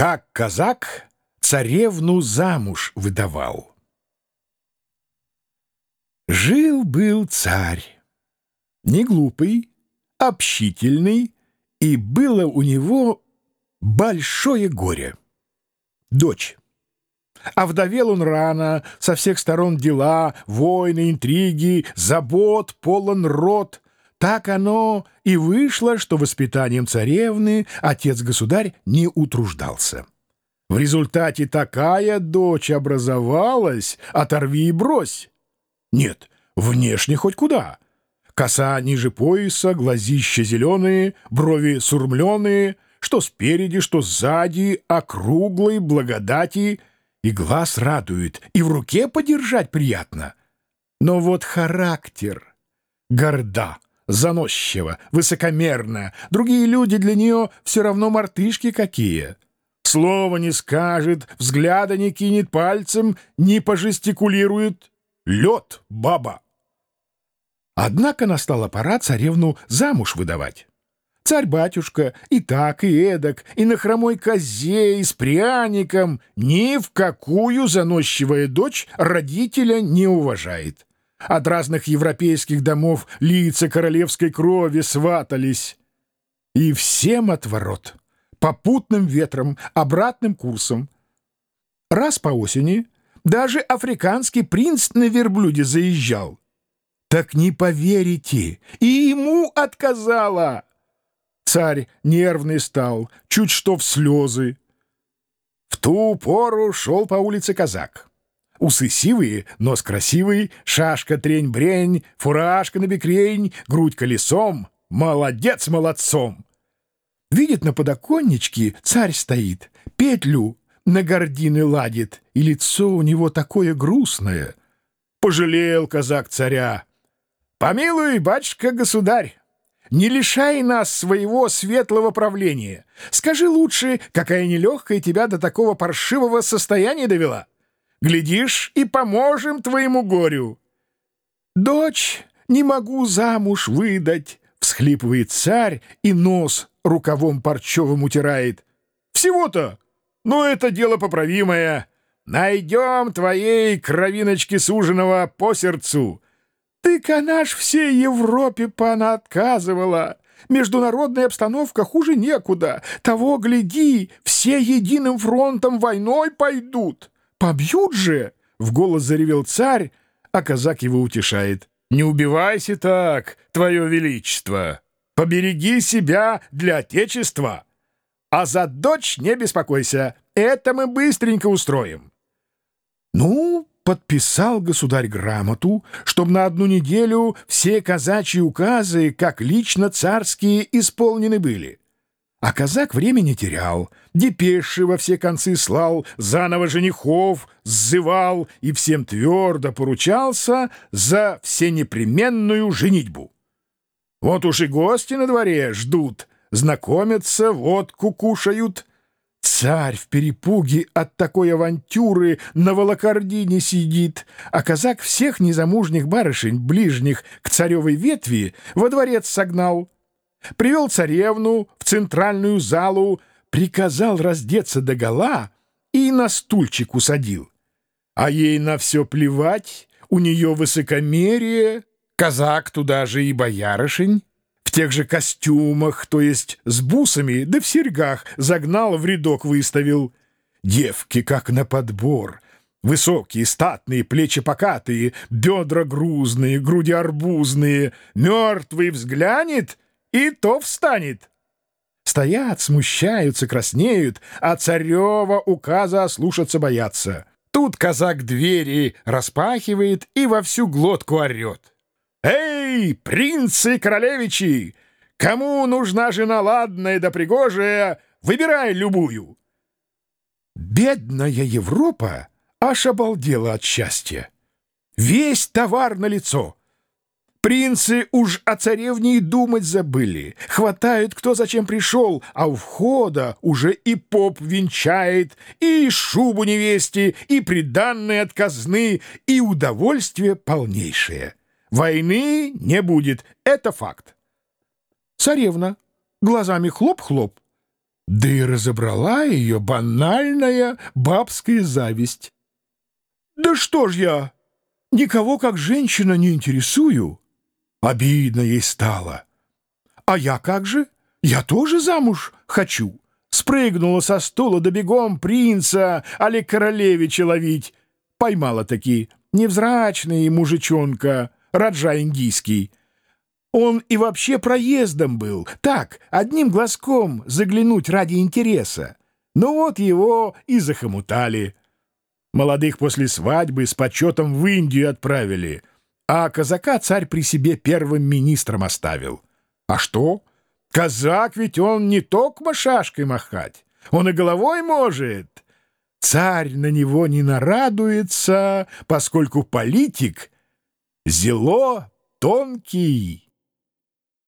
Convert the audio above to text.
Как казак царевну замуж выдавал. Жил-был царь, не глупый, общительный, и было у него большое горе. Дочь. Овдовел он рано, со всех сторон дела, войны, интриги, забот, полон рот. Так оно и вышло, что воспитанием царевны отец-государь не утруждался. В результате такая дочь образовалась, оторви и брось. Нет, внешне хоть куда. Коса ниже пояса, глазища зеленые, брови сурмленые, что спереди, что сзади, округлой благодати — и глаз радует, и в руке подержать приятно. Но вот характер горда, заносчива, высокомерна. Другие люди для нее все равно мартышки какие. Слова не скажет, взгляда не кинет пальцем, не пожестикулирует. Лед, баба. Однако настала пора царевну замуж выдавать. Царь-батюшка и так, и эдак, и на хромой козе, и с пряником ни в какую заносчивая дочь родителя не уважает. От разных европейских домов лица королевской крови сватались. И всем отворот, попутным ветром, обратным курсом. Раз по осени даже африканский принц на верблюде заезжал. Так не поверите, и ему отказала. Царь нервный стал, чуть что в слезы. В ту пору шел по улице казак. Усы сивые, нос красивый, шашка трень-брень, фуражка на бекрень, грудь колесом. Молодец молодцом! Видит на подоконничке, царь стоит, петлю на гордины ладит, и лицо у него такое грустное. Пожалел казак царя. «Помилуй, батюшка-государь, не лишай нас своего светлого правления. Скажи лучше, какая нелегкая тебя до такого паршивого состояния довела. Глядишь, и поможем твоему горю. Дочь не могу замуж выдать, — всхлипывает царь и нос рукавом парчевым утирает. Всего-то? Ну, это дело поправимое. Найдем твоей кровиночки суженого по сердцу. Ты-ка наш всей Европе понаотказывала. Международная обстановка хуже некуда. Того, гляди, все единым фронтом войной пойдут. Побьют же!» — в голос заревел царь, а казак его утешает. «Не убивайся так, твое величество! Побереги себя для отечества! А за дочь не беспокойся, это мы быстренько устроим!» «Ну, подписал государь грамоту, чтобы на одну неделю все казачьи указы, как лично царские, исполнены были. А казак времени терял, депеши во все концы слал, заново женихов сзывал и всем твердо поручался за всенепременную женитьбу. Вот уж и гости на дворе ждут, знакомятся, водку кушают — Царь в перепуге от такой авантюры на волокордине сидит, а казак всех незамужних барышень, ближних к царевой ветви, во дворец согнал. Привел царевну в центральную залу, приказал раздеться догола и на стульчик усадил. А ей на все плевать, у нее высокомерие, казак туда же и боярышень в тех же костюмах, то есть с бусами, да в серьгах, загнал в рядок выставил. Девки как на подбор. Высокие, статные, плечи покатые, бедра грузные, груди арбузные. Мертвый взглянет и то встанет. Стоят, смущаются, краснеют, а царева указа слушаться боятся. Тут казак двери распахивает и во всю глотку орет. «Эй, принцы-королевичи! Кому нужна жена ладная да пригожая, выбирай любую!» Бедная Европа аж обалдела от счастья. Весь товар на лицо. Принцы уж о царевне и думать забыли. Хватают, кто зачем пришел, а у входа уже и поп венчает, и шубу невесте, и приданные от казны, и удовольствие полнейшее. Войны не будет, это факт. Царевна глазами хлоп-хлоп. Да и разобрала ее банальная бабская зависть. «Да что ж я, никого как женщина не интересую?» Обидно ей стало. «А я как же? Я тоже замуж хочу!» Спрыгнула со стула да бегом принца али королевича ловить. Поймала таки невзрачный мужичонка, раджа индийский. Он и вообще проездом был, так, одним глазком заглянуть ради интереса. Ну вот его и захомутали. Молодых после свадьбы с почетом в Индию отправили, а казака царь при себе первым министром оставил. А что? Казак ведь он не только шашкой махать, он и головой может. Царь на него не нарадуется, поскольку политик зело тонкий.